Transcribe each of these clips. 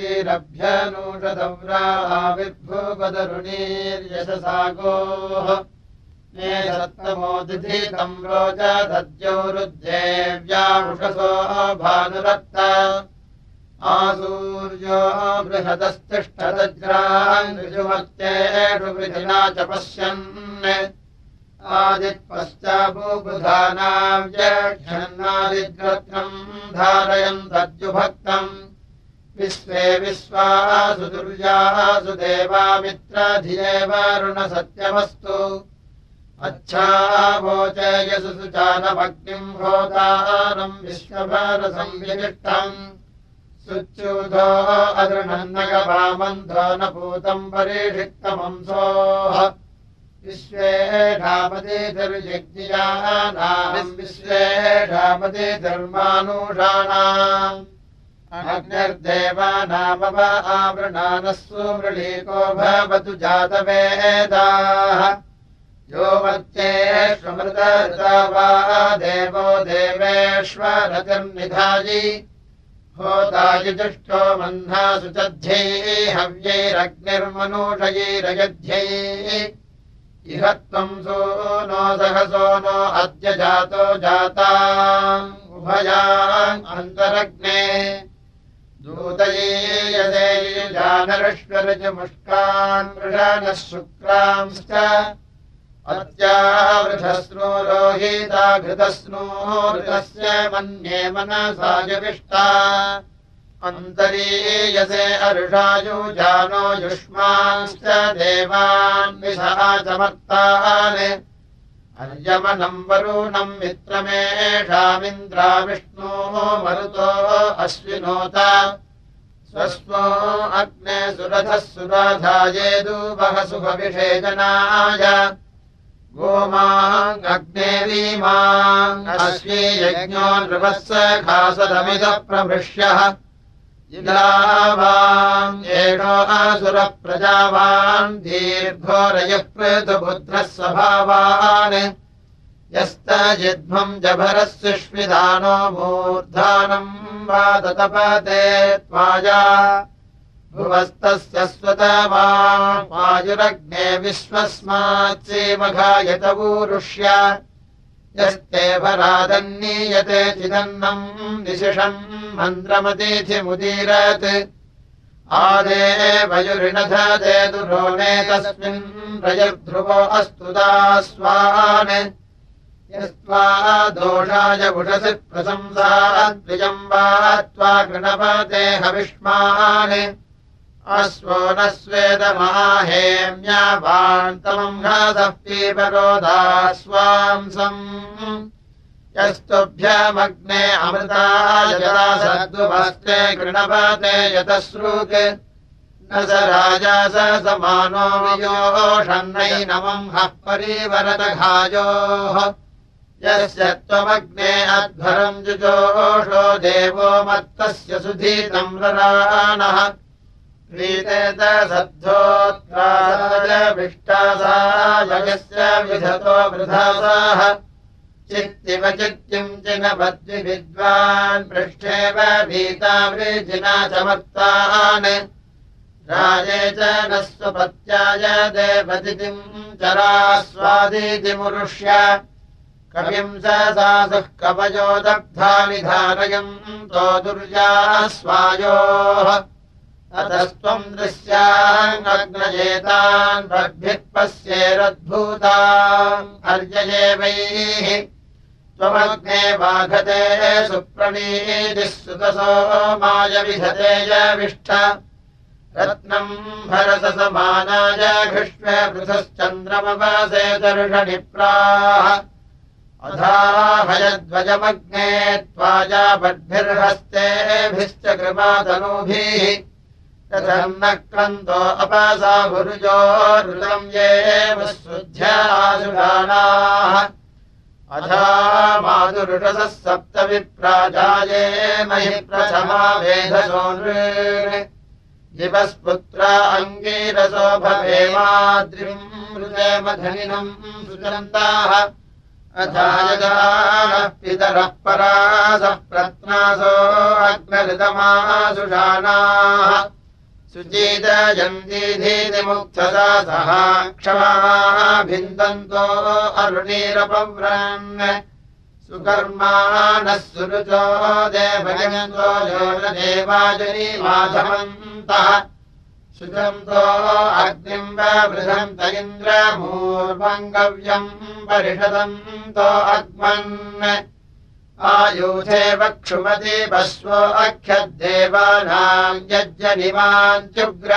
नतीरभ्यनूषदव्राविर्भूपदरुणीर्यशसागोः मे सत्तमोदिधीतम् रोचदद्यौरुद्येव्यामुषसो भानुरत्त आसूर्यो बृहदस्तिष्ठदज्रान्विजुमत्येषु विधिना च पश्यन्। आदित्पश्चाबुबुधानाव्यक्षन्नादिग्रत्नम् धारयन् तद्युभक्तम् विश्वे विश्वासु दुर्यासु देवामित्रधियेवारुणसत्यमस्तु अच्छावोचयसु सुचानमग्निम् होतारम् विश्वभारसंविनिष्टम् सुच्यूधो अदृढन्नगवामन्धो न पूतम् परीक्षिक्तमंसोः विश्वे धामतिर्यज्ञानाम् विश्वे धामति धर्मानुषाणाम् अग्निर्देवानामव आवृणानः सुमृळीको भवतु जातवेदाः। यो मत्येष्वमृतऋता वा देवो देवेष्वरतिर्निधायि होतायुजुष्टो मह्नासु चध्ये हव्यैरग्निर्मनूषयैरयध्यैः। इह त्वम् सो नो सहसो नो अद्य जातो जाता उभयाम् दूतये यदे जानरश्वरजमुष्कान् मृषानः शुक्रांश्च अत्यावृधस्नो रोहिता घृतस्नोरुतस्य मन्ये मनसायुविष्टा अन्तरीयसे अरुषायुजानो युष्मांश्च देवान् विषाचमर्तान् अर्यमनम् वरुणम् मित्रमेषामिन्द्राविष्णोः मरुतो अश्विनोत। स्वस्मो अग्ने सुरथः सुराधायेदुवः सुभविषेचनाय गोमाङ्ग्ने वीमाङ्गश्वी यज्ञो नृपः खासदमिदः प्रभृष्यः एषो असुरप्रजावान् दीर्घोरयः पृथुपुत्रः स्वभावान्। यस्तजिध्वम् जभरः सुष्मिदानो मूर्धानम् वा ततपते त्वाजा। भुवस्तस्य स्वतवायुरग्ने विश्वस्मात्सीमघायतवूरुष्य यस्ते परादन्नीयते चिदन्नम् निशिषम् मन्त्रमतिथिमुदीरत्। आदे वयुरिणधते दुरोणे तस्मिन् रजध्रुवो अस्तु दास्वान्। यस्त्वा दोषाय पुषसि प्रशंसा द्विजम् वा त्वा गृणपते हविष्मान् अश्वो न स्वेदमाहेम्यावान्तमम् घासः पीपरोधास्वांसम् यस्तुभ्यमग्ने अमृताय जला सद्वस्ते गृणपते यतश्रुक् न स राजा स समानो वियोषन्नैनमम् हः परिवरदघायोः। यस्य त्वमग्ने अध्वरम् जुजोषो देवो मत्तस्य सुधीतम् रराणः प्रीतेत सद्धोत्राविष्टासायस्य विधतो वृधासाः। चित्तिव चित्तिम् चिनपद्विद्वान् पृष्ठेव भीता वृजिना चमर्तान् राजे च न स्वपत्याय देवतिथिम् चरास्वादितिमुरुष्य। कविम् स सासुः कवयो दग्धानि धारयम् तो दुर्यास्वायोः अतस्त्वम् दृश्याङ्गग्नजेतान् भग्भिः पश्येरद्भूताम् अर्ययेवैः त्वमग्ने वाघते सुप्रणीतिः सुतसो माय विधते यविष्ठ रत्नम् पृथश्चन्द्रमवसे दर्शनिप्राः अधाहयध्वजमग्ने त्वाजा बद्भिर्हस्तेभिश्च कृपातनूभिः तथम् न क्रन्तो अपसा भुरुजोरुलम् ये शुद्ध्यासुराणाः अधा मातुरुषसः सप्तविप्राजाये महि प्रथमा वेधसो दिवस्पुत्र अङ्गीरसो भवेमाद्रिम् मृदेमधनिनम् सुचन्ताः अथायदानः पितरः परासः प्रत्नासो अग्नऋतमासुषाणाः सुचीतयन्तीधीतिमुक्थसा सह। क्षमाः भिन्दन्तो अरुणीरपव्रन् यो न देवाजनी माधवन्तः सुजन्तो अग्निम् वृधन्त इन्द्रमूर्वङ्गव्यम् परिषदन्तो अग्मन् आयुधे वक्षुमति वस्वो अख्यद्देवानाम् यज्जनिमान्त्युग्र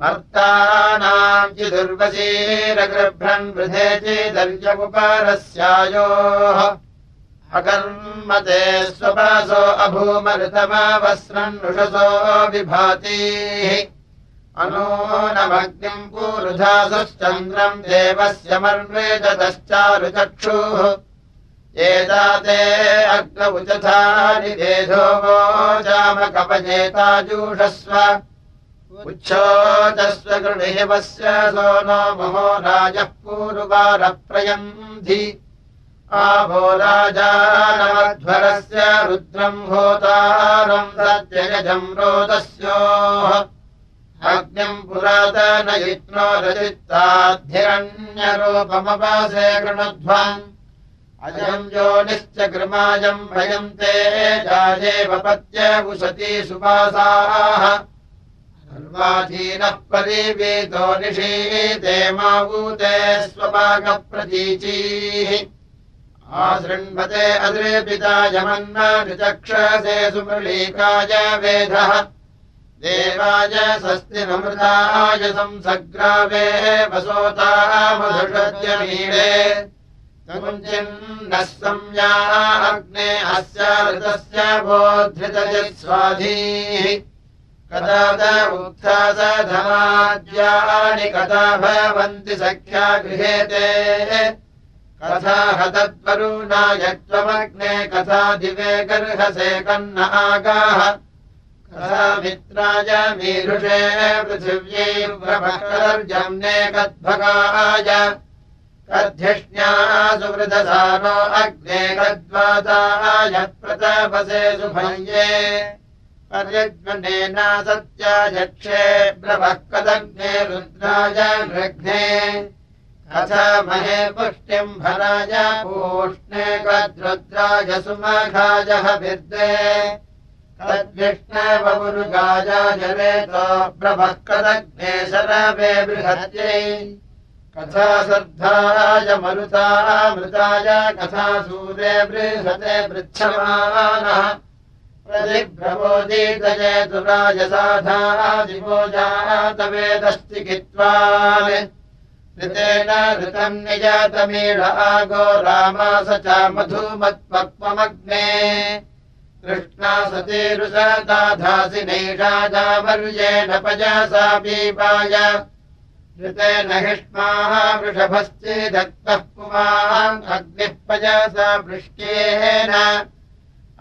मर्तानाम् चिदुर्वशीरगृभ्रन् वृधे चिदर्यमुपरस्यायोः अकर्मते स्वपासो नुषसो विभातीः। अनूनमग्निम् पूरुधासुश्चन्द्रम् देवस्य मर्वेदतश्चारुचक्षुः एताते अग्नमुचथानि वेधो वोजामकपजेताजूषस्व उच्छोचस्व गृणेवस्य सो नो महो राजः पूर्वारप्रयन्धि। आवो राजानमध्वरस्य रुद्रम् होतारम् सत्ययजम् रोदस्योः। अग्निम् पुरातनयित्नो रचित्ताद्धिरण्यरूपमवासे गृणध्वम् अजम् योनिश्च कृमाजम् भयन्ते जायेवपत्य उसती सुपासाः सर्वाधीनः परिवेदो निषीते मावूते स्वपाकप्रतीचीः आसृण्वते अद्रेपिता यमन्नाचक्षसे सुमृळीकाय वेधः। देवाय स्वस्तिमृताय संसग्रावे वसोतामधुषद्यमीडे संज्ञा अग्ने अस्य ऋतस्य बोद्धृतयस्वाधीः कदा उत्था स धमाद्यानि कदा भवन्ति सख्या गृहेते कथा हतत्वरुणा यत्त्वमग्ने कथा दिवे गर्हसे कन्न आगाः। कथा मित्राय मीरुषे पृथिव्यै प्रभर्जम्ने कद्भगाय कद्धिष्ण्या सुवृतसानो अग्ने कद्वाताय प्रतपसे सुभये। पर्यज्ञनेन सत्यायक्षे ब्रवः कदग्ने रुद्राय मृग्ने अथ महे पुष्टिम् भराय पूष्णे कद्रुद्राय सुमघायः विद्वे तद्विष्णवमुरुगायाजरेतो ब्रवः कदग्ने शरवे बृहत्यै कथा श्रद्धाय मरुतामृताय कथा सूरे बृहते पृच्छमानः प्रतिभ्रमोदीतये दुराजसाधादिवोजातवेदश्चिकित्वान् ऋतेन ऋतम् निजातमीढ आगो रामास च मधुमत्पक्वमग्ने कृष्णा सतीरुषदाधासि नैषाजावर्येण पजसा पीपाय ऋतेन हिष्माः वृषभश्चेदत्तः पुमान् अग्निः पजसा वृष्ट्येन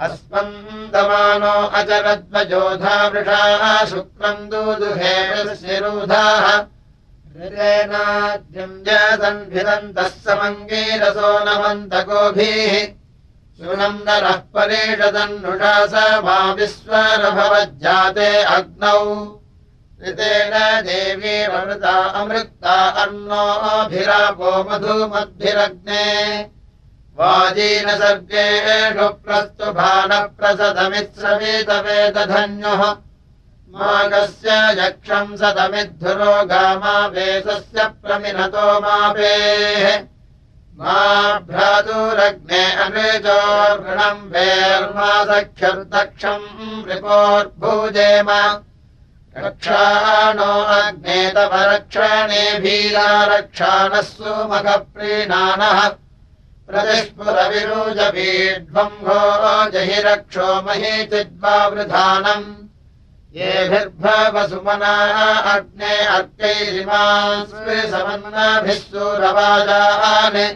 अस्मन्दमानो अचरद्वजोधा वृषाः शुक्रम् दूदुहेरुधाः ऋतेनाद्यम् जसन्भिदन्तः समङ्गीरसो नमन्तगोभिः। सुनन्दनः परेषदन्नुषा स मा विश्वरभवज्जाते अग्नौ ऋतेन देवीरमृता अमृक्ता अन्नोऽभिरापो मधुमद्भिरग्ने। वाजीन सर्गेषु प्रस्तुभानः प्रसदमित्सवेतवेदधन्युः मागस्य यक्षम् सदमिद्धुरो गामावेशस्य प्रमिनतो मापेः। मा भ्रातुरग्ने अनृजोर्गुणम् वेर्मासख्यर्दक्षम् रिपोर्भूजेम रक्षाणो अग्ने तव रक्षणे भीरा रक्षाणः सुमखप्रीणानः। प्रतिस्फुरविरोजभीड्वम्भो जहि रक्षो मही चिद्वावृधानम् येभिर्भवसुमनाः अग्ने अर्कैरिमान्स्मृसमन्नाभिः सूरवाजान्।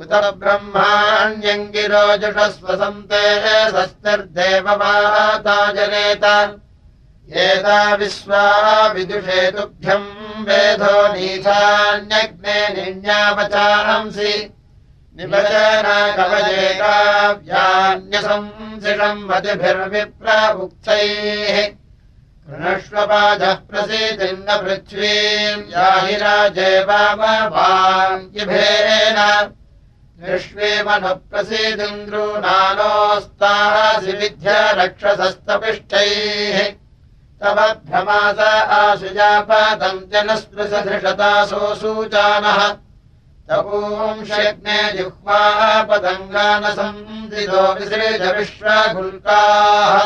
उत ब्रह्माण्यङ्गिरोजुषस्वसन्ते स्वस्तिर्देववाता जनेत एता विश्वा विदुषे तुभ्यम् वेधो नीथान्यग्ने निन्यावचांसि निवचन कवयेकाव्यान्यसंसिषम् मतिभिर्विप्रमुक्तैः कृणष्वपादः प्रसीदिन्न पृथ्वीम् याहि राजे वामवाङ्गिभेन विश्वेमनुप्रसीदिन्द्रूनानोस्तासि विद्य रक्षसस्तपिष्टैः तव भ्रमास आशुजापादम् जनस्पृशधृषतासोऽसूचानः तपूंशयज्ञे जिह्वापदङ्गानसन्दितो विसृज विश्वगुल्काः।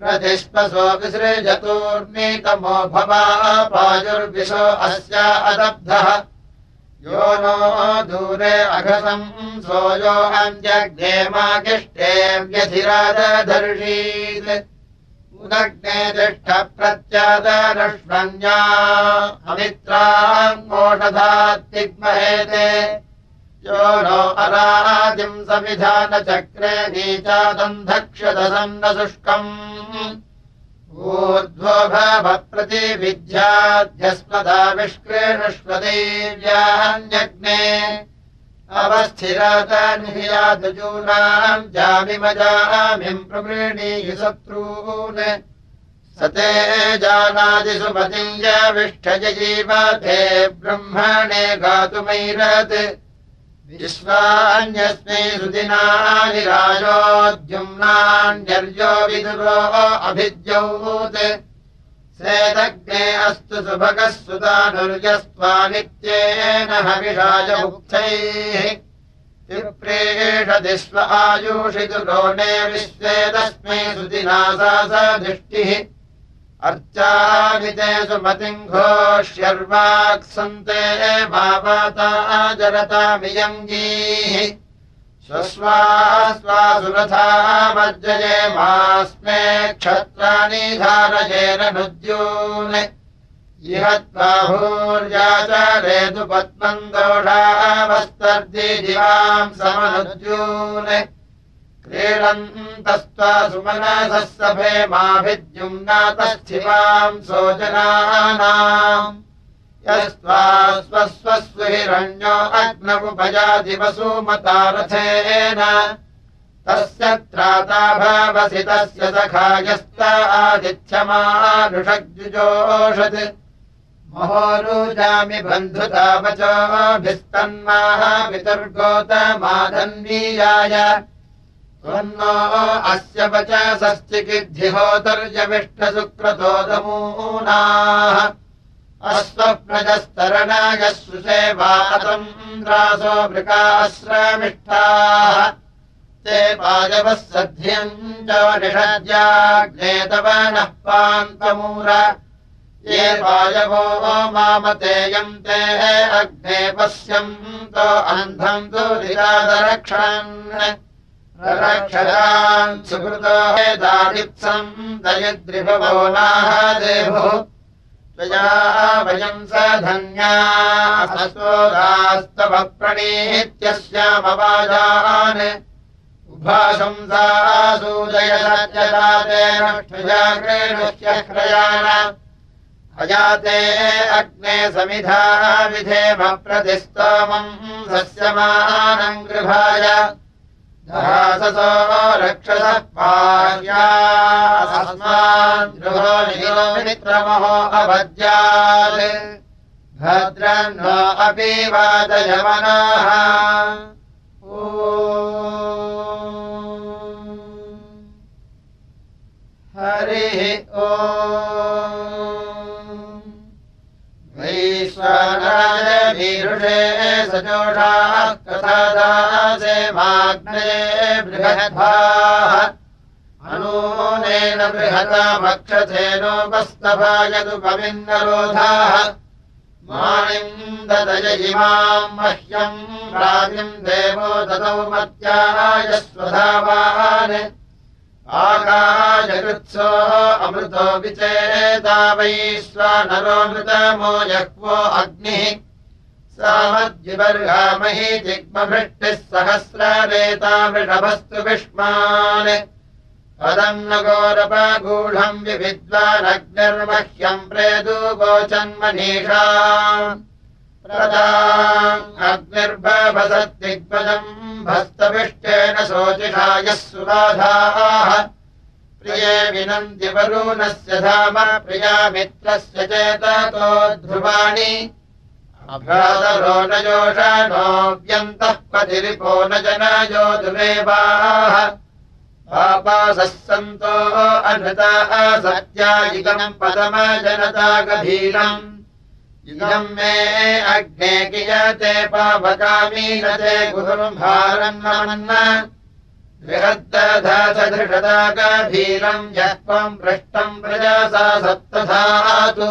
प्रतिष्पसो विसृजतोर्नीतमो भवा पायुर्विशो अस्य अदब्धः। यो नो दूरे अघसम् सोयो अञ्जग्नेमागिष्टे व्यधिरादधर्षीत् उदग्ने तिष्ठ अमित्राङ्गोषधात्तिग्महेते यो नो अरादिम् सविधानचक्रे नीचादन्धक्षदसन्न शुष्कम्। ऊर्ध्वो भवप्रतिविद्याध्यस्मदाविष्कृष्वदेव्यान्यग्ने अवस्थिरातनियादजूनाम् जामिमजामिम् प्रवृणीहि शत्रून्। स ते जानादिसुमतिम् याविष्ठजीवते ब्रह्मणे गातुमैरत्। विश्वान्यस्मै सुदिनानि राजोद्युम्नान्यर्यो विदुरो अभिद्यौत् सेदग्ने अस्तु सुभगः सुतानुर्यस्त्वा नित्येन हविषाजमुक्तैः विप्रेषति स्व आयुषितु लोणे विश्वे तस्मै सुदिना सा दृष्टिः। अर्चामिते सुमतिम् घोष्यर्वाक्सन्ते भावाता जरतामियङ्गीः स्वस्वा स्वासुरथा मज्जये मास्मे क्षत्राणि धारयेन नुद्यून्। इह त्वाभूर्याचारेतु पद्मम् दोषावस्तर्जि दिवाम् समनुद्यून्। क्रीडन्तस्त्वा सुमनसः सभे माभिद्युम्नातस्थिवाम् सोजनानाम् यस्त्वा स्वस्वस्विरण्यो अग्नमुपजादिवसुमतारथेन तस्य त्राता भावसि तस्य सखायस्त आदिथ्यमानुषग्जुजोषत्। महोरुजामि बन्धुतावचोभिस्तन्माः पितुर्गोतमाधन्वीयाय त्वन्नो अस्य वच अस्वप्रजस्तरणाय सुसेवातन्द्रासो वृकाश्रमिष्ठाः ते पायवः सध्यम् च निषद्याग्नेतव नः पान्तमूर। ये पायवो मामतेयम् ते अग्ने पश्यन्तो अन्धम् दुरिरादरक्षन् रक्षरान् सुकृतो दादित्सम् दयद्रिभवो नाह देवो त्वया वयम् स धन्यास्तव प्रणीत्यस्यामवाजान् उभाशंसा अजाते अग्ने समिधा विधेम प्रतिस्तोमम् सस्यमानम् गृभाय ससो रक्षसः मित्रमहो अभद्यात् भद्रन्नो अपि वादयमनाः ओ हरिः ओ वैश्वानाय वीरुषे सजोषाः माग्ने बृहद्भाः। अनूनेन बृहतामक्षथेनोपस्तभायदुपमिन्नरोधाः माणिम् ददय इमाम् मह्यम् राजिम् देवो ददौ मत्याय स्वधावान्। आकाशकृत्सो अमृतो विचेता वैश्वानरोऽमृतमो यह्वो अग्निः सामद्विबर्हामहि जिग्मभृष्टिः सहस्ररेता वृषभस्तु विष्मान्। पदम् न गोरपगूढम् विविद्वानग्निर्मह्यम् प्रेदु गोचन्मनीषा। अग्निर्भवसद्दिग्पदम् भस्तविष्टेन शोचिषायः सुराधाः प्रिये विनन्दिवरुणस्य धाम प्रियामित्रस्य चेततो ध्रुवाणि अभ्रातरो न योषणोऽव्यन्तः पतिरिपो न जनयो दुरेवाः पापासः सन्तो अनृता सत्यायिकम् पदमजनता गभीरम् इदम् मे अग्ने कियते पावकामीनते गुरुम्भारन्नमन्न बृहद्दधृषदा गभीरम् यः त्वम् पृष्टम् प्रजासा सप्तधातु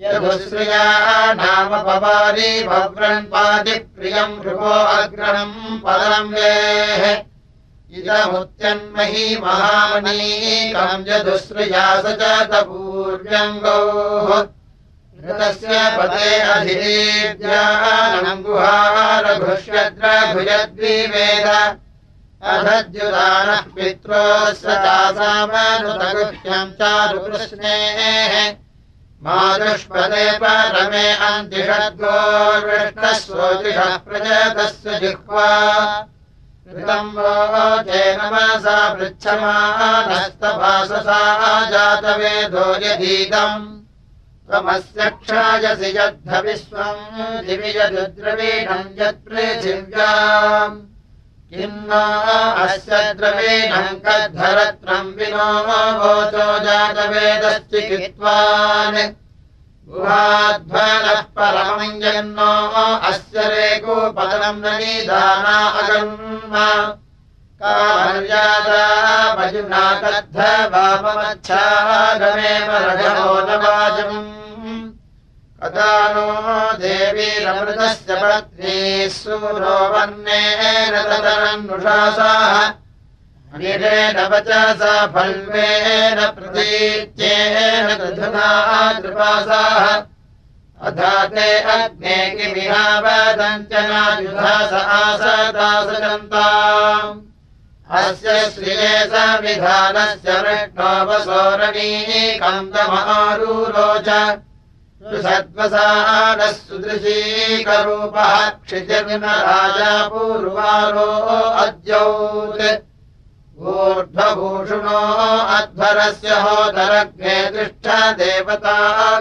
यदुश्रिया नाम पवारि भव्रन्पादिप्रियम् ध्रुवो अग्रणम् पदम् वेः। इदमुत्यन्मही महामनीकम् यदुश्रिया स च तपूर्व्यङ्गोः। ऋतस्य पदे अधिरेद्यानम् गुहारघुष्यद्रघुजद्विवेद। अधद्युदानः पित्रोस्य चासामनुतगुह्यम् चारुकृष्णेः मादुष्पदे परमे स्वोतिषः प्रजतस्य जिह्वा। कृतम् वोचे नमसा पृच्छमानस्तभाससा जातवेदो यदीदम्। त्वमस्य क्षायसि यद्धविश्वम् दिवि यदुद्रवीणम् यत्पृथिव्याम् किम् नो अस्य द्रवीणम् कद्धरत्रम् विनो वोचो जातवेदश्चिकित्वान् गुहाध्वनः परमम् यन्नो अस्य रेकोपतनम् न निदाना अगन्म भजुना कद्ध वाममच्छागमेव रघवो न वाजम् नो देवीरमृतस्य पत्नी सूरो वर्णेन वचसा फल्वेन प्रतीत्येन दधुना कृपासाः अधा ते अग्ने किमिहावदञ्चनायुधा स आसदासजन्ताम्। अस्य श्रिये संविधानस्य विष्णोपसोरणीकन्दमारूरोच सद्वसानः सुदृशीकरूपः क्षितिर्नराजा पूर्वारो अद्यौत् ऊर्ध्वभूषुणो अध्वरस्य होदरग्ने तिष्ठ देवता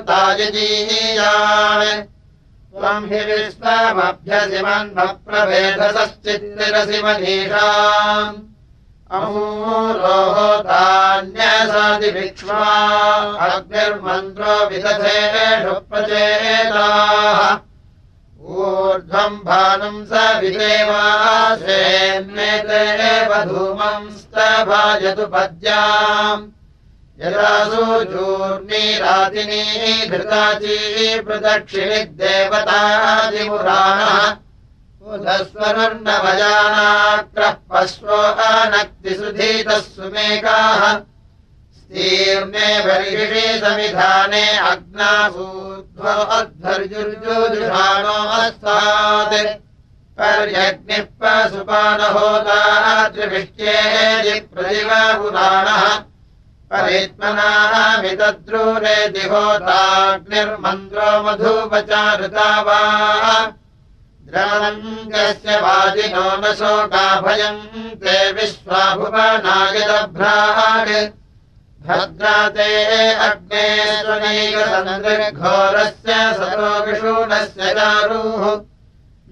तायजीयान् त्वम् हि विश्वमभ्यसिमन्मप्रभेदसश्चित्तिरसि मनीषाम् अमूरोहोतान्यसादिभिक्ष्मा अग्निर्मन्त्रो विदधेषु प्रचेताः ऊर्ध्वम् भानुम् स विदेवासेन्नेतेव धूमम् स्तभाजतु पद्याम्। यदासु चूर्णीरातिनी धृताची प्रदक्षिणि उदस्वरुर्नवजानाक्रः पश्वो अनक्तिसुधीतः सुमेकाः स्तीर्णे बर्हिषि समिधाने अग्नासूध्वोऽध्वर्जुर्जुजुषाणो अस्तात् पर्यग्निः पशुपानहोदाद्रिभिष्ट्ये प्रतिवपुराणः परित्मनाः मितद्रूरे दिहोताग्निर्मन्द्रो मधुपचारुता वा द्रवङ्गस्य वादिनो न शोकाभयम् ते विश्वाभुवनायदभ्राट् भद्राते अग्ने स्वनैकसन्द्रिघोरस्य सतो विषूणस्य चारुः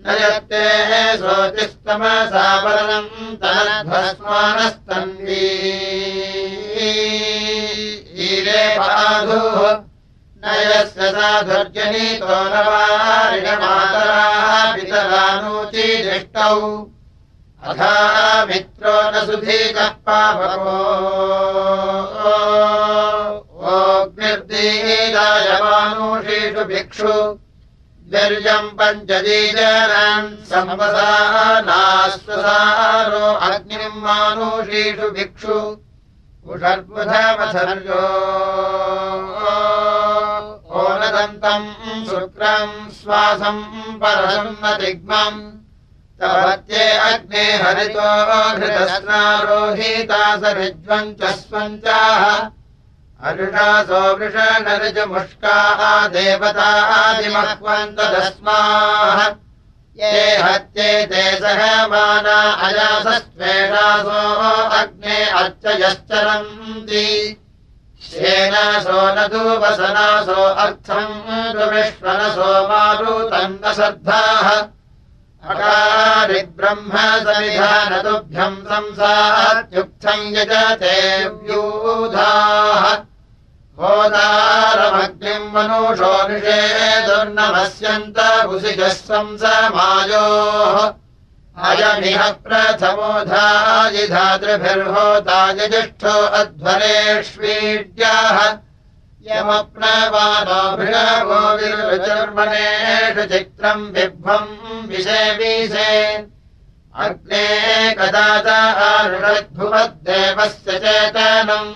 न यत्ते शोचिस्तमसावरणम् तनध्वस्मानस्तन्वी। ईरे पाधुः न यस्य साधुर्जनीतो न वारिणमातराः पितरानूचिदिष्टौ अथा मित्रो न सुधीकः पापको ओग्निर्दीरायमानुषीषु भिक्षु। वीर्यम् पञ्चजीजनम् संवसानाश्वसारो अग्निम् मानुषीषु भिक्षु। उषर्बुधमथर्यो शुक्रम् श्वासम् दिग्मम् तवत्ये अग्ने हरितो घृतस्नारोहीता सरिज्वम् च स्वञ्चाः। अरुषासो वृषनरुजमुष्काः देवतादिमह्वन्तदस्माः ये हत्ये ते सहमाना अजासस्त्वेषासो अग्ने अर्चयश्चरन्ति श्येनासो न तु वसनासो अर्थम् विश्वनसो मारुतन्न श्रद्धाः अकारिब्रह्म समिधानतुभ्यम् संसात्युक्थम् यजते व्यूधाः। होदारमग्निम् मनुषो निषेदुर्नमस्यन्त भुसिजः संसमायोः अयमिह प्रथमोधायिधातृभिर्होतायजिष्ठो अध्वरेष्वीड्याः यमप्नवानो भृगवो विरुचर्मणेषु चित्रम् बिभ्वम् विषे अग्ने कदाच आरुषद्भुवद्देवस्य चेतनम्।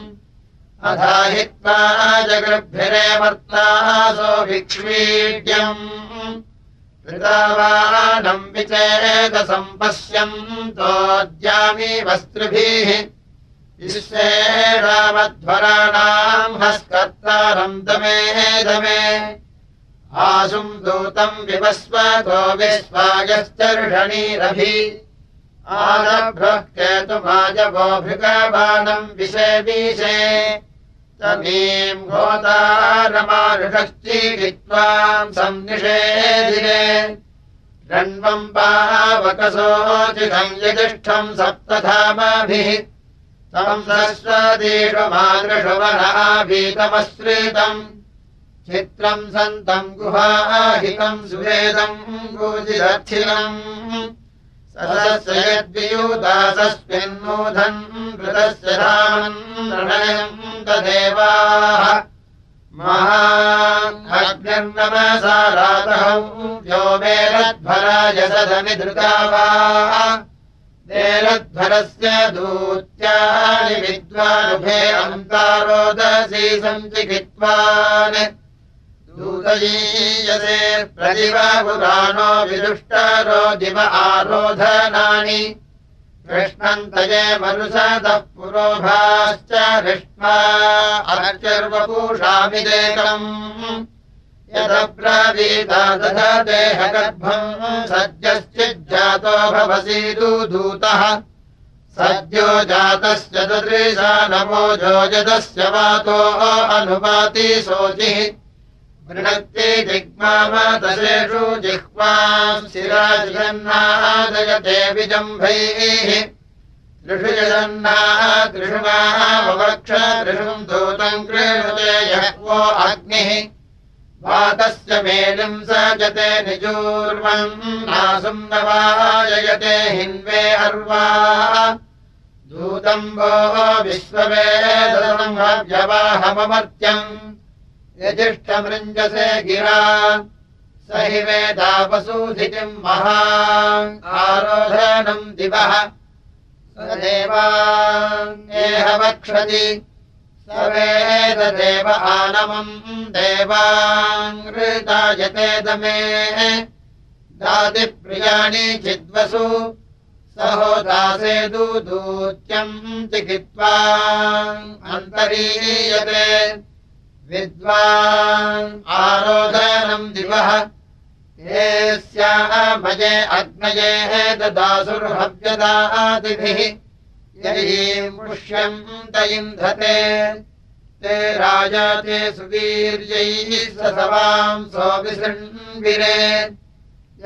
अधाहित्वा जगृभिरे वर्तासो भिक्ष्वीड्यम् कृतावानम् विचेदसम् पश्यन्तोद्यामि वस्त्रुभिः। विश्वे रामध्वराणाम् हस्कर्तारम् दमे दमे। आशुम् दूतम् विवस्वतो विश्वायश्चर्षणीरभि। आरभ्रः केतुमाजवो भृगबाणम् विषे विषे तमीम् गोतारमारुषश्चीलित्वाम् सन्निषेधिरे रण्वम् पावकसोचितम् यजिष्ठम् सप्तधामभिः। मादृशु वनाभीतमश्रितम् चित्रम् सन्तम् गुहाहितम् सुवेदम् गोजिदर्थिनम् यद्वियूदासस्मिन्नूधन् कृतस्य रामन् प्रणयम् तदेवाः महाग्निर्नमसारातहौ यो मेरध्वराय सदमिधृतावा देरध्वरस्य दूत्यानि विद्वानुभे अन्तारोदसी सञ्चिकित्वान् दूतयीयसे प्रतिभापुराणो विदुष्टरो दिव आरोधनानि। कृष्णन्तये मनुषदः पुरोभाश्च हृष्मा अर्चर्वपूषामि देकम्। यदब्रवीता तथा देहगर्भम् सद्यश्चिज्जातो भवसि दूतः। सद्यो जातस्य ददृशा नमोजो यदस्य वातो अनुपाति शोचिः वृणक्ति जिग्मादशेषु जिह्वाम् शिराजन्नादयते विजम्भैः। त्रिषु जगन्नाः त्रिषुमावक्ष त्रिषुम् दूतम् कृणुते यः वो अग्निः। वातस्य मेलिम् स जते निजूर्वम् नासुम् न वाजयते हिन्वे अर्वा। दूतम् वो विश्ववेदनम् व्यवाहममर्त्यम् यजिष्ठमृञ्जसे गिरा। स हि वेदापसूधितिम् महा। आरोधनम् दिवः। स देवान्येह वक्षति। स वेददेव आनमम् देवाङ्कृतायते दमे। दादिप्रियाणि चिद्वसु स होदासे दूत्यम् चिकित्वा अन्तरीयते विद्वान् आरोधनम् दिवः। ये भजे अग्नयेः ददासुर्हव्यदादिभिः। पुष्यम् त इन्धते ते राजा ते सुवीर्यैः सवाम् सोऽविसृण्विरे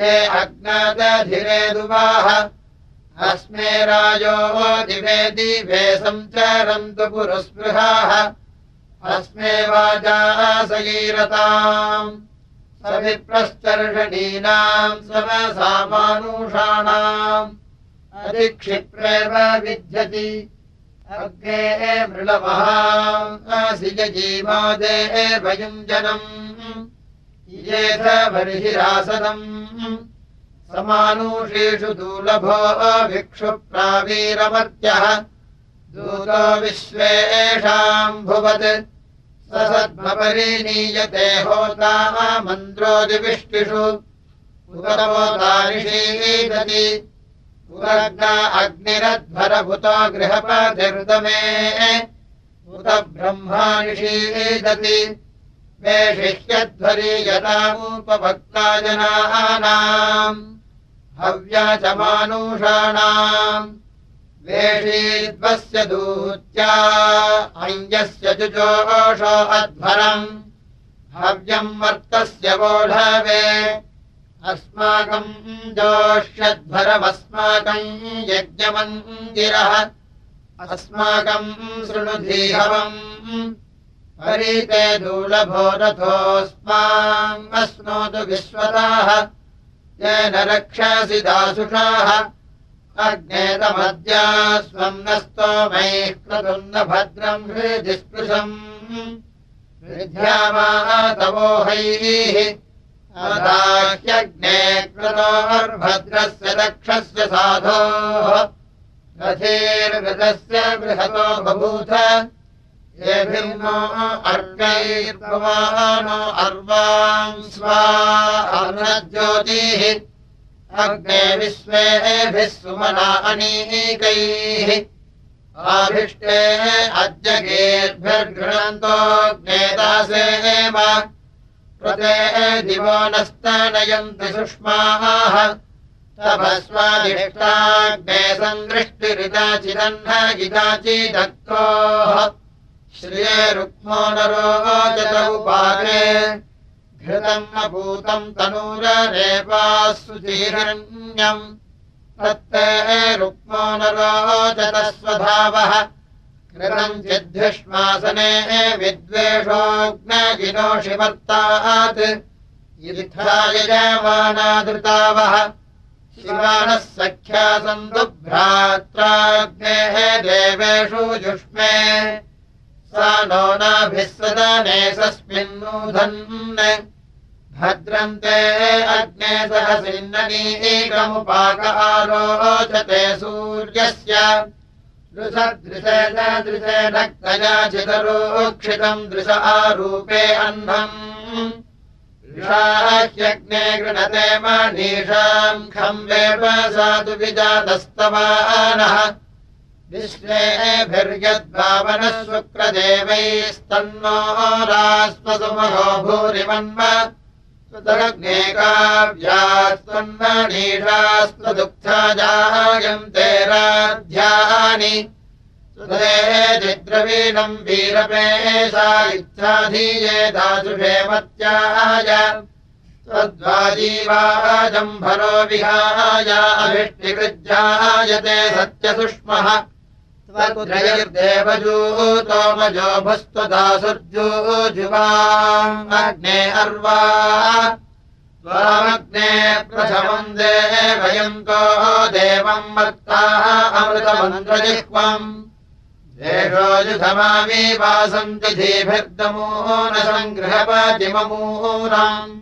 ये अग्नादधिरे दुवाः। अस्मे राजो दिवे दिवे सञ्चरन्तु पुरस्पृहाः अस्मे वाजा सगीरताम्। सविप्रश्चर्षणीनाम् समसामानुषाणाम्। अधिक्षिप्रेव विद्यति अग्ने मृळमहासि जीवादे भयुञ्जनम् येथ बर्हिरासदम् समानुषेषु दूलभो भिक्षुप्रावीरमर्त्यः दूतो विश्वेषाम् भुवत् स सद्मपरिनीयते होता मन्द्रोदिविष्टिषु उपतमोतानिषीदति पुरग्ना अग्निरध्वरभुतो गृहपतिर्दमे। उत ब्रह्मानिषीदति। मे शिष्यध्वरि यदामुपभक्ता जनानाम् हव्या च मानुषाणाम् वेषीद्वस्य दूत्या अञ्जस्य जुजोषो अध्वरम्। हव्यम् वर्तस्य वोढवे अस्माकम् जोष्यध्वरमस्माकम् यज्ञमन्दिरः। अस्माकम् शृणुधीहवम् हरिते दूलभो रथोऽस्माम् अश्नोतु विश्वताः। येन रक्षसि दासुषाः अग्नेतमद्या स्वम् न स्तोमैः क्रतुम् न भद्रम् हृदिस्पृशम् तवोहैः ह्यग्ने कृतोर्भद्रस्य दक्षस्य साधोः। रथेर्गतस्य बृहतो बभूथ। येभिर्नो अर्गैर्भवानो अर्वाम् स्वा अर्णज्योतिः अग्ने विश्वेभिः सुमना अनीकैः। आभिष्टे अद्यगेर्भिर्गृणन्तोऽग्नेदासेव प्रते दिवो नस्तनयन्ति सुष्माः। तपस्वादिष्टाग्ने गिदाचिदक्तोः श्रिये रुक्मो नरोचत उपागे घृतम् न भूतम् तनूररेपाः सुचीरण्यम् तत्ते रुक्मो नरोचत स्वधावः कृतम् चिद्धिष्मासने विद्वेषोऽग्नजिनोषिवर्तात् युद्धा यजमानादृतावः शिवानः सख्या सन्तु भ्रात्राग्नेः देवेषु जुष्मे सा नो नाभिः सदने सस्मिन्नूधन्। भद्रन्ते अग्ने सहसिन्ननीकमुपाक आरोचते सूर्यस्य। दृशदृशेन दृशेन कयाचितरोक्षितम् दृश आरूपे ऋषाह्यग्ने गृणते मनीषाम् खम् वेप साधु विजातस्तवानः विश्वेभिर्यद्भावनः शुक्रदेवैस्तन्नो रास्वसुमहो भूरिमन्म इच्छाधीये दासुषे मत्याय त्वद्वाजीवाजम्भरो विहाय अभिष्टिकृज्जायते सत्यसुष्मः त्वद्रयर्देवजूतोमजो भस्त्वदासुर्जूजुवाग्ने अर्वा। त्वामग्ने प्रथमम् देवयन्तो देवम् मत्ताः अमृतमन्त्रजिह्वम्। देशोजुधमामी वासन्ति धीभिर्दमो न सङ्गृहपतिममूनाम्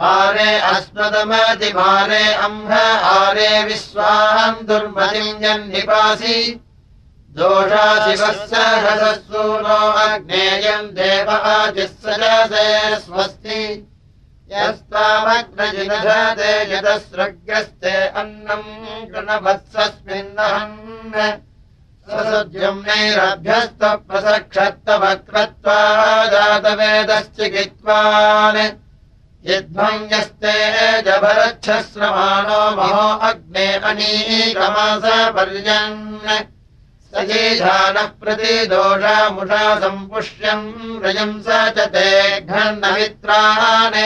आरे अस्मदमतिमारे अम्ह आरे विश्वाहम् दुर्मतिम् यन्निपासि दोषाशिवः सहससूनो अग्नेयम् देवाजिस्सजसे स्वस्ति। यस्तामग्नजिनधते यदस्रग्रस्ते अन्नम् गृणवत्सस्मिन्नहन् नैरभ्यस्तप्रसक्षत्तवक्रत्वा जातवेदश्चिकित्वान्। यद्भङ्गस्ते जभरच्छस्रमाणो महो अग्ने अनीकमास पर्यन् सजीधानः प्रति दोषामुषा सम्पुष्यम् रजम् स च ते घन्नमित्रान्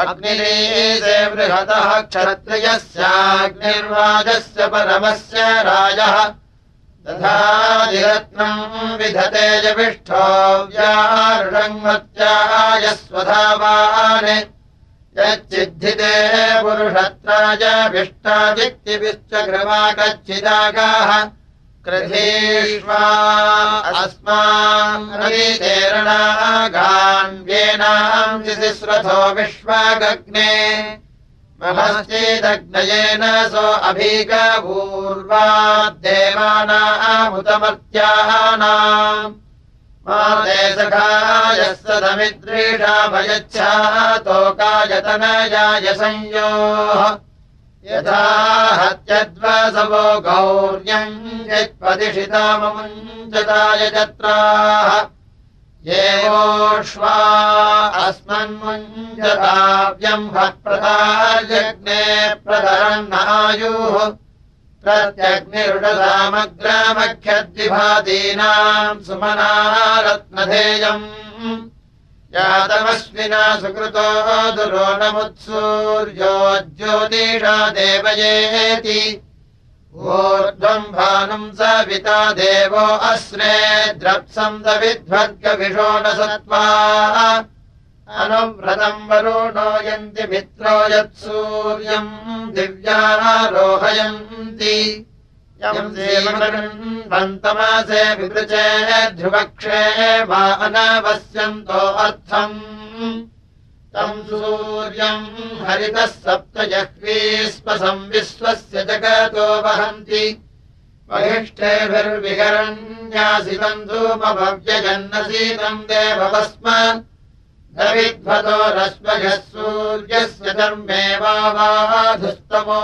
अग्निरीसे बृहतः क्षत्रियस्याग्निर्वाजस्य परमस्य राजः। तथादिरत्नम् विधते जपिष्ठो व्यारुषङ्मत्यायस्वधावान् यच्चिद्धिते पुरुषत्राय विष्टादिक्तिभिश्च गृमाकच्चिदागाः जितिस्रथो विश्वागग्ने महश्चेदग्नयेन सो अभीकभूर्वाद्देवानामुतमर्त्यानाम् माते सखायः सदमिद्रीषाभयच्छा तोकायतनयाय संयोः यथा हत्यद्वसवो गौर्यम् यत्पदिशिताममुञ्चताय जत्राः एवोष्वा अस्मन्मुञ्चताव्यम् हप्रदायज्ञे प्रधरन्नायुः प्रत्यग्निरुडसामग्रामख्यद्विभातीनाम् सुमना रत्नधेयम् यातमश्विना सुकृतो दुरो नमुत्सूर्यो ज्योतिषा देवयेति। ऊर्ध्वम् भानुम् सविता देवो अस्रे द्रप्सम् न सत्त्वा। अनुव्रतम् वरुणो यन्ति मित्रो यत्सूर्यम् दिव्यारोहयन्ति विवृचे ध्रुवक्षे वा अनवस्यन्तो अर्थम्। तम् सूर्यम् हरितः सप्त जह्वीस्पसम् विश्वस्य जगतो वहन्ति। वहिष्ठेभिर्विहरण्यासितम् धूमभव्यजन्नसीतम् देववस्म न विध्वतो रश्मयः सूर्यस्य धर्मे वाधुस्तमो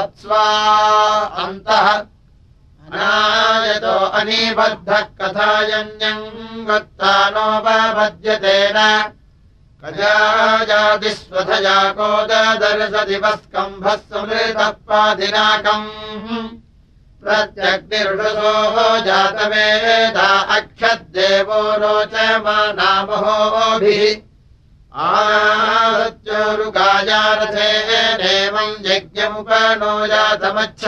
अप्स्वा अन्तः अनायतो अनीबद्धः कथायन्यम् कजाजातिस्वथया कोदर्शदिवस्कम्भः समृतः पादिनाकम् प्रत्यग्निरुषसोः जातवेदा अक्षद्देवो रोचमानामहोभिः आरुगायारथेनेवम् यज्ञमुपनो जातमच्छ।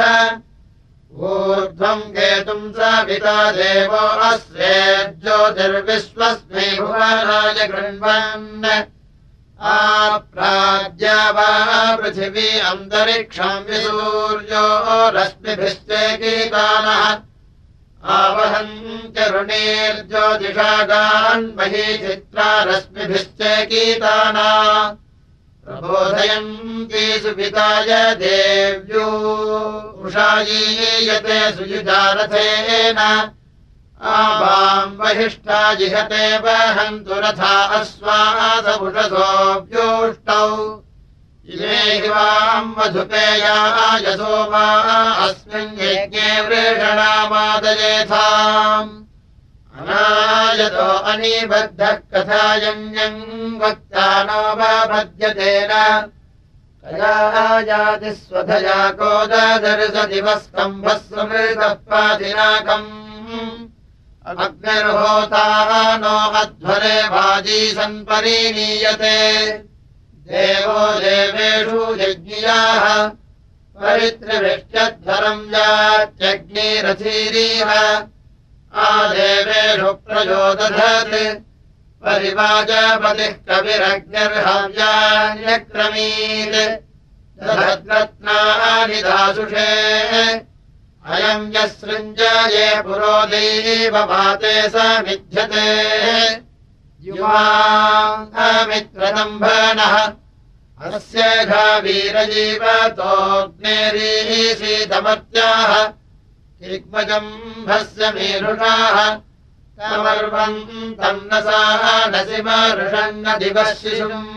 ऊर्ध्वम् केतुम् सविता देवो ज्योतिर्विश्वस्मै भुवनाय गृह्णन् आप्राज्या वा पृथिवी अन्तरिक्षम् विसूर्यो रश्मिभिश्चे गीतानः। आवहम् चरुणेर्ज्योतिषागान्मही चित्रा रश्मिभिश्चे गीताना। प्रबोधयन्ती सुपिताय देव्यो। उषायीयते सुयुजारथेन आवाम् वहिष्ठा जिहते वहन्तु रथा अश्वासपुषसोऽव्योष्टौ इमे हि वाम् मधुपेयायसो वा अस्मिन् यज्ञे वृषणामादयेथाम् अनायतो अनिबद्धः कथायन्यम् वक्ता नो वा पद्यतेन कयाजातिस्वधया कोददर्शदिवस्तम्भः समृतः पादिनाकम् अग्निर्होता नो अध्वरे वाजी सन्परिणीयते देवो देवेषु यज्ञियाः परित्रिविष्ट्यध्वरम् यात्यग्निरथीरीह आदेवेषु प्रयोदधत् परिवाजपतिः कविरग्निर्हव्यान्यक्रमीत्। दधद्रत्नानि दासुषे अयम् यः सृञ्जये पुरो दैवपाते स विध्यते युवामित्रदम्भनः अस्य घावीरजीवतोऽग्नेरीशीतमर्त्याः दिग्मजम्भस्य मेरुषाः तमर्वम् तन्नसाः नसिमरुषन्न दिवः शिशुम्।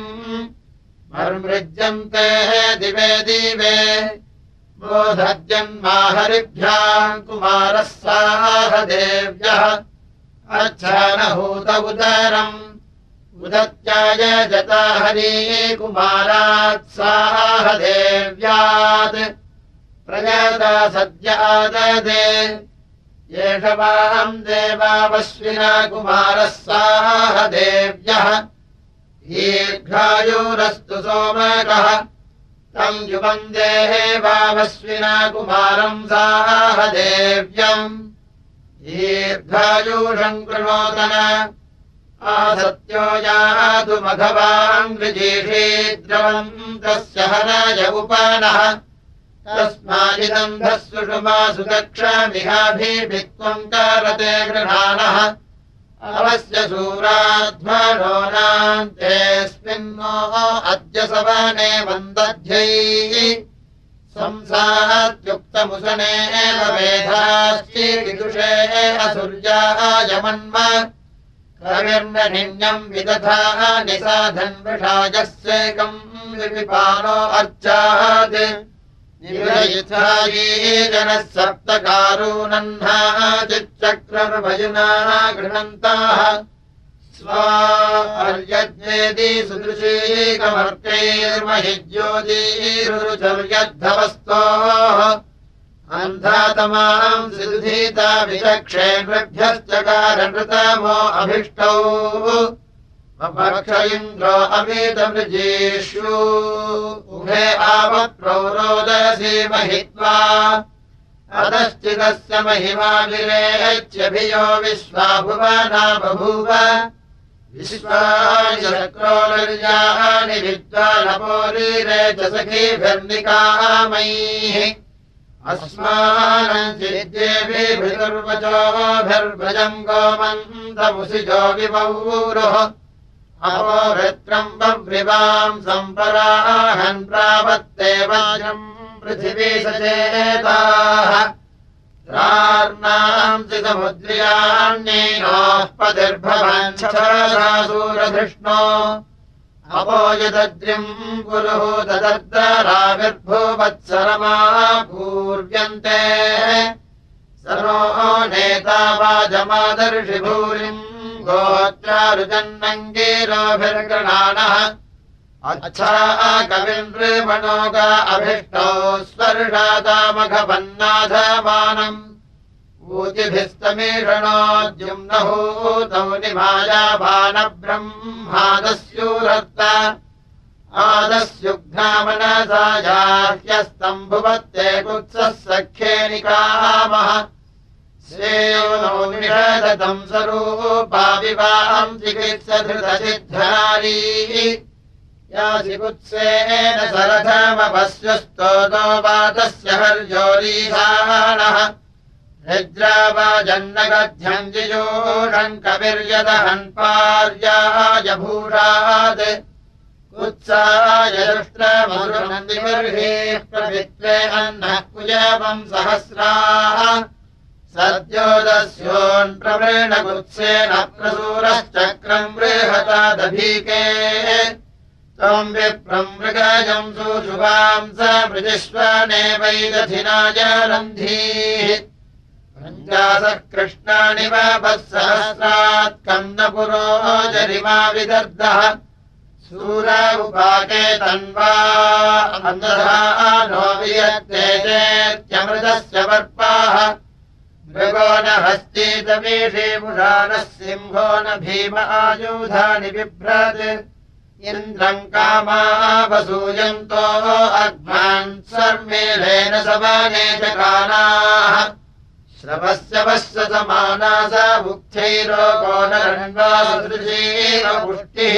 मर्मृज्यन्ते दिवे दिवे बोधजन्माहरिभ्याम् कुमारः साह देव्यः अच्छानहूत उदरम् उदत्याय जता हरी कुमारात् साह देव्यात् प्रजाता सद्याददे एष वाम् देवावश्विना कुमारः साह देव्यः। दीर्घायुरस्तु सोमकः तम् युवम् देहे वावश्विना कुमारम् साह देव्यम्। दीर्घायुषम् कृणोदन आसत्यो यातु मघवान् विजीषीद्रवम् तस्य हरय उपनः। तस्मादिदन्धः सुषुमा सुदक्षमिहाभित्वम् कारते गृहाणः अवस्य सूराध्वरो नान्तेऽस्मिन्नो अद्य सवने वन्दध्यैः। संसात्युक्तमुसने एव वेधाश्ची विदुषे असुर्यायमन्म कविर्निन्यम् विदधा निसाधन् वृषाजस्येकम् विपिपानो अर्चात् जनः सप्तकारूनह्ना चिच्चक्रमभजुना गृह्णन्ताः स्वार्यज्ञेति सुदृशीकमर्कैर्महि ज्योतिरुचर्यद्धवस्तोः अन्धातमाम् सिद्धीता विचक्षेभ्यश्चकारणृतमो अभिष्टौ पक्ष इन्द्रो अमीतमृजेषु उभे आवप्रौरोदसी महित्वा अधश्चिदस्य महिमाभिरेच्यभियो विश्वा भुवना बभूव विश्वानि विद्वानपोरीरे च सखीभिर्निकामैः अस्मानञ्चिद्येभिर्वचोभिर्भजम् गोमन्तमुसिजो विपौरुः अपोभृत्रम् बभ्रिवाम् सम्पराहन् प्रापत्ते वाजम् पृथिवी सचेताः। रार्णांसि समुद्र्याण्येनोः पतिर्भवन्सूरधृष्णो अपोयदद्रिम् पुरुः तदर्दराविर्भूवत्सरमा पूर्व्यन्ते सर्वो नेता वाजमादर्शि भूरिम् गोत्रारुजन्नङ्गीरोभिर्गणानः अच्छा कविन्द्रिमणोगा अभिष्टौ स्वर्षादामघपन्नाथमानम्। ऊतिभिस्तमीषणोद्युम्नहूतौ निभायाभानब्रह्मादस्यूरर्त आदस्युघ्नामनसायाह्यस्तम्भुवत्ते कुत्सः सख्येनिकामः श्रेयो स्वरूपाविवाहम् चिकित्सधृतसिद्धनारी। यासि कुत्सेन सरथमपश्यस्तोतो वातस्य हर्योरीशानः निद्रावाजन्नगध्यम् जिजोषम् कविर्यदहन् पार्याय कुत्साय दृष्टमरुणन्दिबर्हेः प्रवित्वे अन्नः कुजवम् सहस्राः सद्योदस्योन्प्रवृणकुत्सेन प्रसूरश्चक्रम् बृहता दधीके त्वम् विप्रम् मृगजम् सुशुभाम् स मृजिष्वनेवैदधिनाय रन्धीः पञ्चासः कृष्णानि वापः सहस्रात् कन्नपुरो जरिमा विदर्दः सूर उपाके तन्वा नो वियत्तेत्यमृतस्य वर्पाः मृगो न हस्तीतमीषीमुषानः सिंहो न भीम आयुधानि बिभ्रत्। इन्द्रम् कामावसूयन्तो अग्मान् सर्मेलेन समाने च कानाः। श्रवस्य वस्य समाना स मुक्त्यैरोगो नरण्वासदृशीरपुष्टिः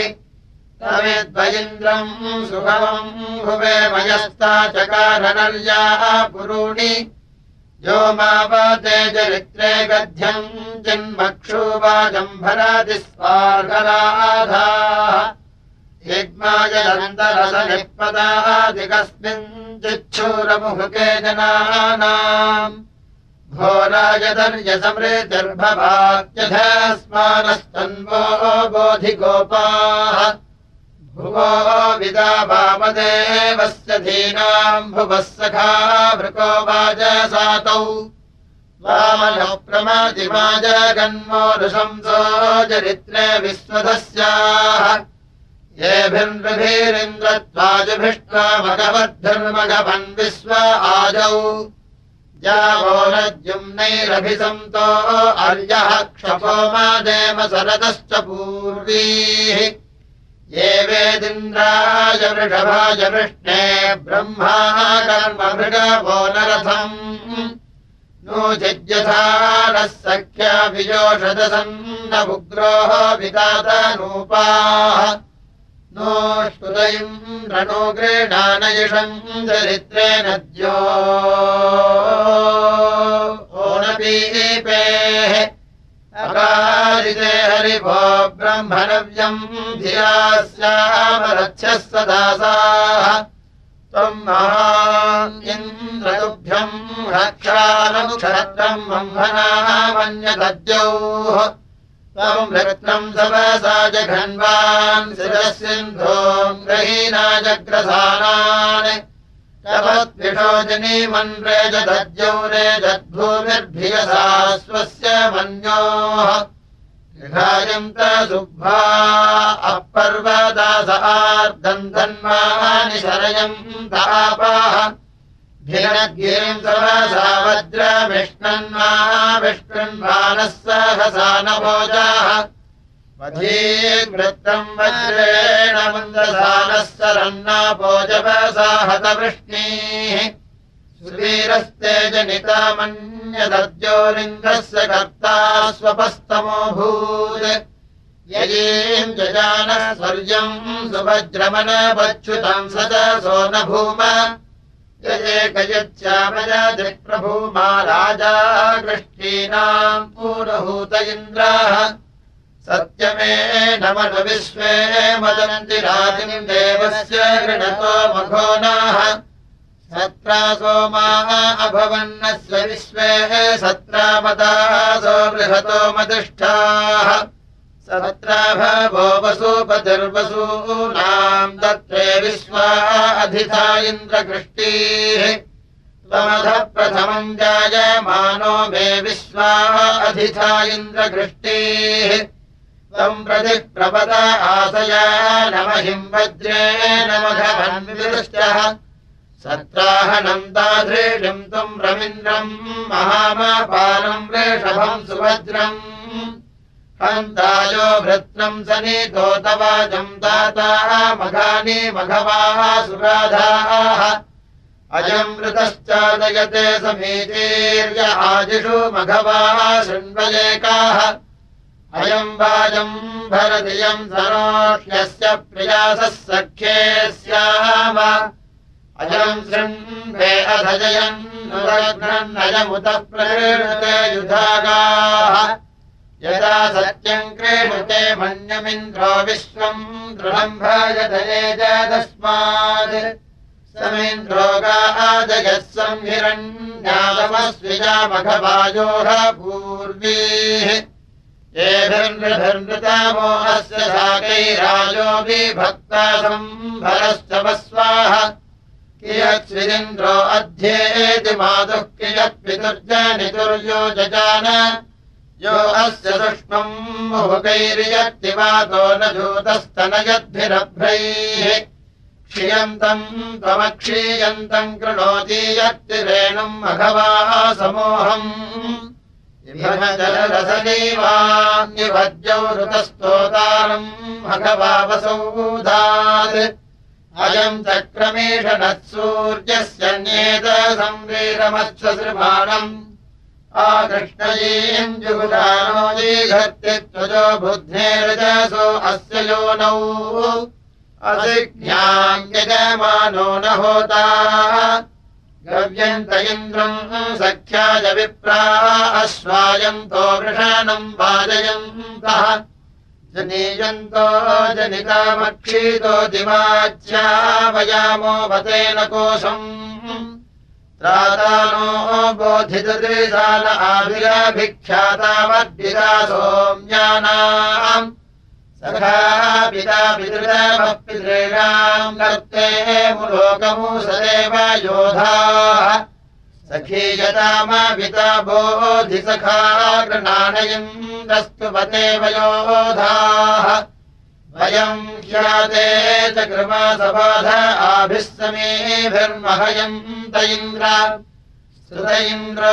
तमेद्वयिन्द्रम् सुभवम् भुवे मयस्ता चकारनर्याः पुरूणि यो मावते चरित्रे गध्यम् जन्मक्षुवाजम्भरादि स्वार्हराधाः यग्मायदन्तरसनिःपदादिकस्मिञ्चिच्छूरमुहुके जनानाम्। घोरायदर्यसमृतिर्भवात्यधस्मानस्तन्वो बोधिगोपाः भुवो विदा वामदेवस्य धीनाम् भुवः सखा भृको वाजसातौ वामनो प्रमादिमाजगन्मोरुशंसो चरित्रे विश्वधस्याः येभिन्द्रभिरिन्द्रत्वाजभिष्ट्वा मघवद्भिर्मघवन् विश्व आजौ। जावो नद्युम्नैरभिसन्तो अर्यः क्षपो मादेव सरदश्च पूर्वीः ये वेदिन्द्राय वृषभाय वृष्णे ब्रह्मा कर्ममृगवो नरथम्। नो चिद्यथा नः सख्याभिजोषदसन्न उग्रोः विदातनूपाः। नो स्तुतयम् रणो गृणानयिषम् दरिद्रे नद्यो ओनपीपेः अकारिते हरिभो ब्रह्मणव्यम् धिया स्यामरच्छः सदासाः। त्वम् महा इन्द्रतुभ्यम् रक्षानुक्षत्रम् मन्यदद्योः त्वम् रत्नम् सवसा जघन्वान् शिरसिन्धोम् ग्रहीणा जग्रसानान् तवद्विषोजनीमन् रेजदद्यौ रेजद्भूमिर्भियसा स्वस्य मन्योः। विधायन्त सुभ्वा अपर्वदास आर्दन्तन्मानि शरयम् तापाः भिरणगिरिम् सवसा वज्रविष्णन्मा विष्णन्मानः सहसानभोजाः वधीवृत्तम् वज्रेण मन्दसानः सरन्नापोजवसा हतवृष्णीः सुवीरस्ते जनितामन्यदद्योलिङ्गस्य कर्ता स्वपस्तमोऽभूत् यजीम् जजानः स्वर्यम् सुभज्रमणवच्छुतम् सदसो न भूम यजेकयच्छामयदिप्रभूमा राजा कृष्टीनाम् पूरहूत इन्द्राः सत्यमे नमनु विश्वे मदन्ति राजिम् देवस्य गृणतो मघोनाः सत्रा सोमाः अभवन्नस्य विश्वे सत्रामदासो बृहतो मदिष्ठाः। सत्रा भवो वसूपतिर्वसूनाम् दत्ते विश्वा अधिथा इन्द्रकृष्टीः त्वमधः प्रथमम् जायमानो मे विश्वा अधिथा इन्द्रकृष्टीः त्वम् प्रति प्रपद आसया नमहिम् वज्रेण मघवन्विदृष्टः सत्राहनम् दाधृषिम् त्वम् रवीन्द्रम् महामापानम् वृषभम् सुभद्रम् हन्तायो भृत्रम् सनीतो तवाजम् दाता मघानि मघवाः सुराधाः। अयम् मृतश्चादयते समीचीर्य आजिषु मघवाः शृण्वलेकाः अयम् वाजम् भरतियम् सरोष्यस्य प्रियासः सख्ये स्याम अयम् शृण्वे अधजयन्नयमुतः प्रकृते युधागाः। यदा सत्यम् क्रीडुते मन्यमिन्द्रो विश्वम् दृढम् भजतस्मात् समिन्द्रोगाजयः संहिरण्यादमस्विजामघवायोः पूर्वीः येभिर्नृभिर्नृतामो अस्य साकैराजो विभक्ता सम्भरश्चवस्वाः कियत्स्विरिन्द्रो अध्येति मातुः कियत् पितुर्जनितुर्यो जजान यो अस्य सुष्मम् मुहुकैर्यक्तिवातो न जूतस्तनयद्भिरभ्रैः क्षीयन्तम् त्वमक्षीयन्तम् कृणोति यत्तिरेणुम् मघवाः समोहम्। जलरसनीवान्यभज्यौ ऋतस्तोतारम् मघवावसौधात् अयम् चक्रमेष नः सूर्यस्य न्येत संवीरमत्सृमाणम् आकृष्णयीम् जुगुदानो जीघर्ति त्वजो बुद्धेरजसो अस्य योनौ असिज्ञाम् यजमानो न होता गव्यन्त इन्द्रम् सख्याय विप्रा अश्वायन्तो वृषणम् वाजयन्तः। जनीयन्तो जनितामक्षीतो वतेन कोशम्। त्रादानो बोधितदृशाल आविराभिख्यातावद्विरा सोम्यानाम् सखा पिता कर्ते मुलोकमुसदेव योधाः। सखीयतामपिता बोधिसखा गृणानयन्द्रस्तुपतेव योधाः। वयम् ह्याते च कृमासबाध आभिः समेभिर्महयन्त इन्द्र श्रुत इन्द्रो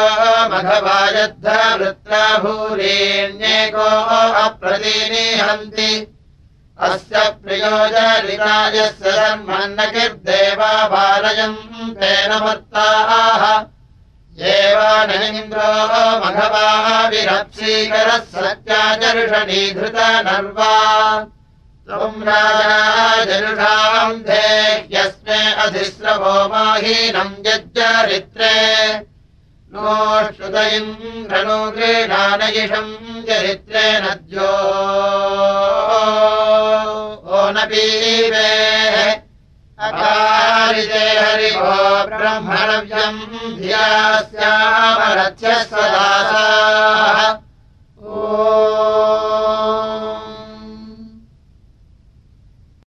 मघवायद्ध वृत्रा भूरेण्येको अप्रतीनिहन्ति। अस्य प्रियोजनिकायस्य धर्मन्न किर्देवा बालयन्तेन मत्ताः। एवानीन्द्रो मघवा विरप्सीकरः सत्याचर्षणीधृत नर्वा जनुषाम् धे यस्मे अधिस्रवो माहीनम् यज्जरित्रे। नो श्रुतयिन्द्रनो क्रीडानयिषम् चरित्रे नद्यो ओ पीवे अकारिते हरिभो ब्रह्मणव्यम् धिया स्यामरथ्य सदा